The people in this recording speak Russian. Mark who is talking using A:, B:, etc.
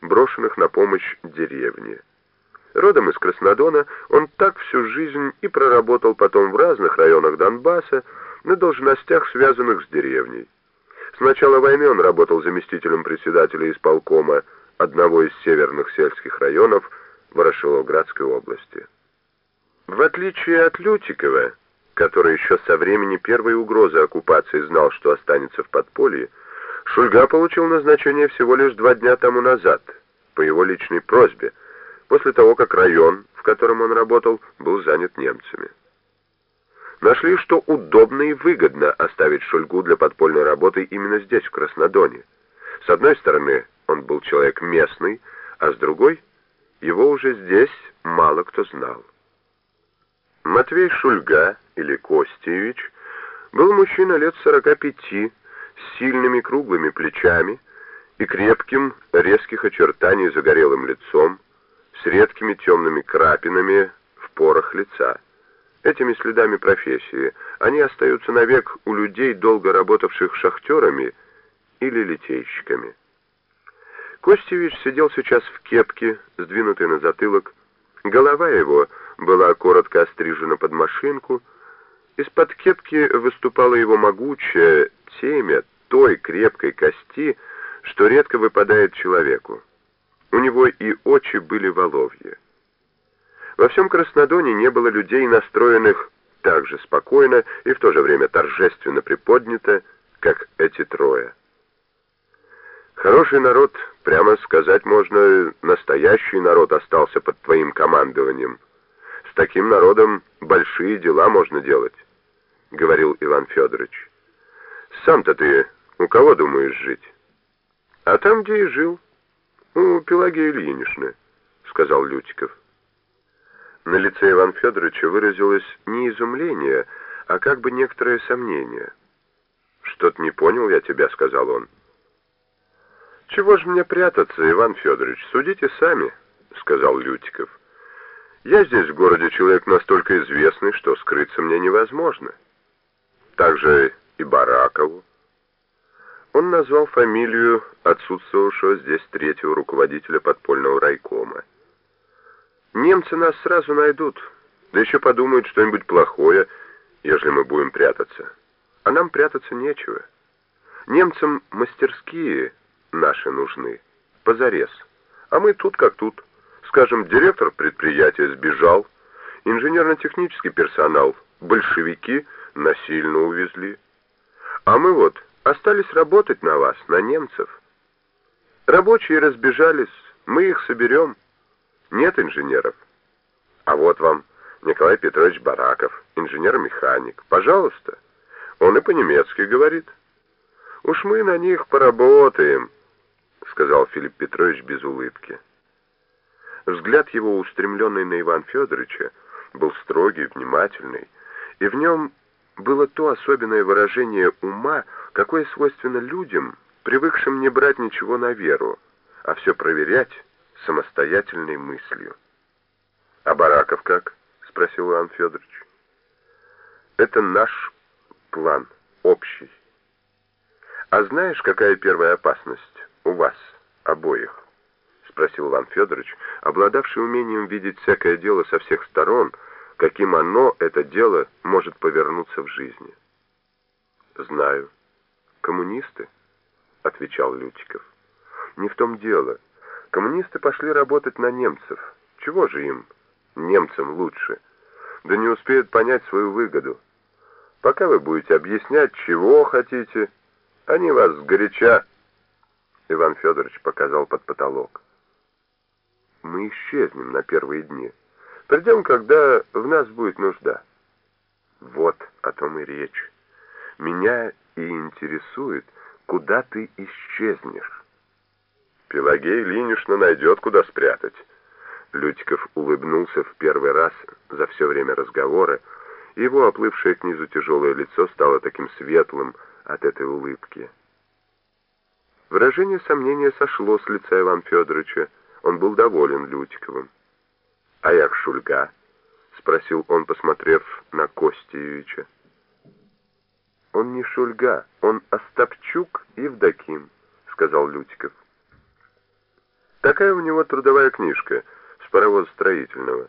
A: брошенных на помощь деревне. Родом из Краснодона, он так всю жизнь и проработал потом в разных районах Донбасса на должностях, связанных с деревней. С начала войны он работал заместителем председателя исполкома одного из северных сельских районов Ворошиловградской области. В отличие от Лютикова, который еще со времени первой угрозы оккупации знал, что останется в подполье, Шульга получил назначение всего лишь два дня тому назад, по его личной просьбе, после того, как район, в котором он работал, был занят немцами. Нашли, что удобно и выгодно оставить Шульгу для подпольной работы именно здесь, в Краснодоне. С одной стороны, он был человек местный, а с другой, его уже здесь мало кто знал. Матвей Шульга, или Костевич, был мужчина лет 45, с сильными круглыми плечами и крепким, резких очертаний загорелым лицом, с редкими темными крапинами в порах лица. Этими следами профессии они остаются навек у людей, долго работавших шахтерами или литейщиками. Костевич сидел сейчас в кепке, сдвинутой на затылок. Голова его была коротко острижена под машинку. Из-под кепки выступало его могучее темя той крепкой кости, что редко выпадает человеку. У него и очи были воловье. Во всем Краснодоне не было людей, настроенных так же спокойно и в то же время торжественно приподнято, как эти трое. Хороший народ, прямо сказать можно, настоящий народ остался под твоим командованием. С таким народом большие дела можно делать, — говорил Иван Федорович. Сам-то ты у кого думаешь жить? А там, где и жил. У Пелагеи Ильиничны, — сказал Лютиков. На лице Ивана Федоровича выразилось не изумление, а как бы некоторое сомнение. «Что-то не понял я тебя», — сказал он. «Чего же мне прятаться, Иван Федорович? Судите сами», — сказал Лютиков. «Я здесь в городе человек настолько известный, что скрыться мне невозможно. Так же и Баракову». Он назвал фамилию отсутствовавшего здесь третьего руководителя подпольного райкома. «Немцы нас сразу найдут, да еще подумают что-нибудь плохое, ежели мы будем прятаться. А нам прятаться нечего. Немцам мастерские наши нужны, позарез. А мы тут как тут. Скажем, директор предприятия сбежал, инженерно-технический персонал большевики насильно увезли. А мы вот остались работать на вас, на немцев. Рабочие разбежались, мы их соберем. Нет инженеров. А вот вам Николай Петрович Бараков, инженер-механик. Пожалуйста. Он и по-немецки говорит. Уж мы на них поработаем сказал Филипп Петрович без улыбки. Взгляд его, устремленный на Ивана Федоровича, был строгий, внимательный, и в нем было то особенное выражение ума, какое свойственно людям, привыкшим не брать ничего на веру, а все проверять самостоятельной мыслью. «А Бараков как?» — спросил Иван Федорович. «Это наш план, общий. А знаешь, какая первая опасность?» у вас обоих?» — спросил Иван Федорович, обладавший умением видеть всякое дело со всех сторон, каким оно, это дело, может повернуться в жизни. «Знаю. Коммунисты?» — отвечал Лютиков. «Не в том дело. Коммунисты пошли работать на немцев. Чего же им, немцам, лучше? Да не успеют понять свою выгоду. Пока вы будете объяснять, чего хотите, они вас сгоряча Иван Федорович показал под потолок. Мы исчезнем на первые дни. Придем, когда в нас будет нужда. Вот о том и речь. Меня и интересует, куда ты исчезнешь. Пелагея Ильинична найдет, куда спрятать. Лютиков улыбнулся в первый раз за все время разговора, и его оплывшее к низу тяжелое лицо стало таким светлым от этой улыбки. Выражение сомнения сошло с лица Ивана Федоровича. Он был доволен Лютиковым. «А як Шульга?» — спросил он, посмотрев на Костевича. «Он не Шульга, он Остапчук Евдоким», — сказал Лютиков. Такая у него трудовая книжка с паровозостроительного.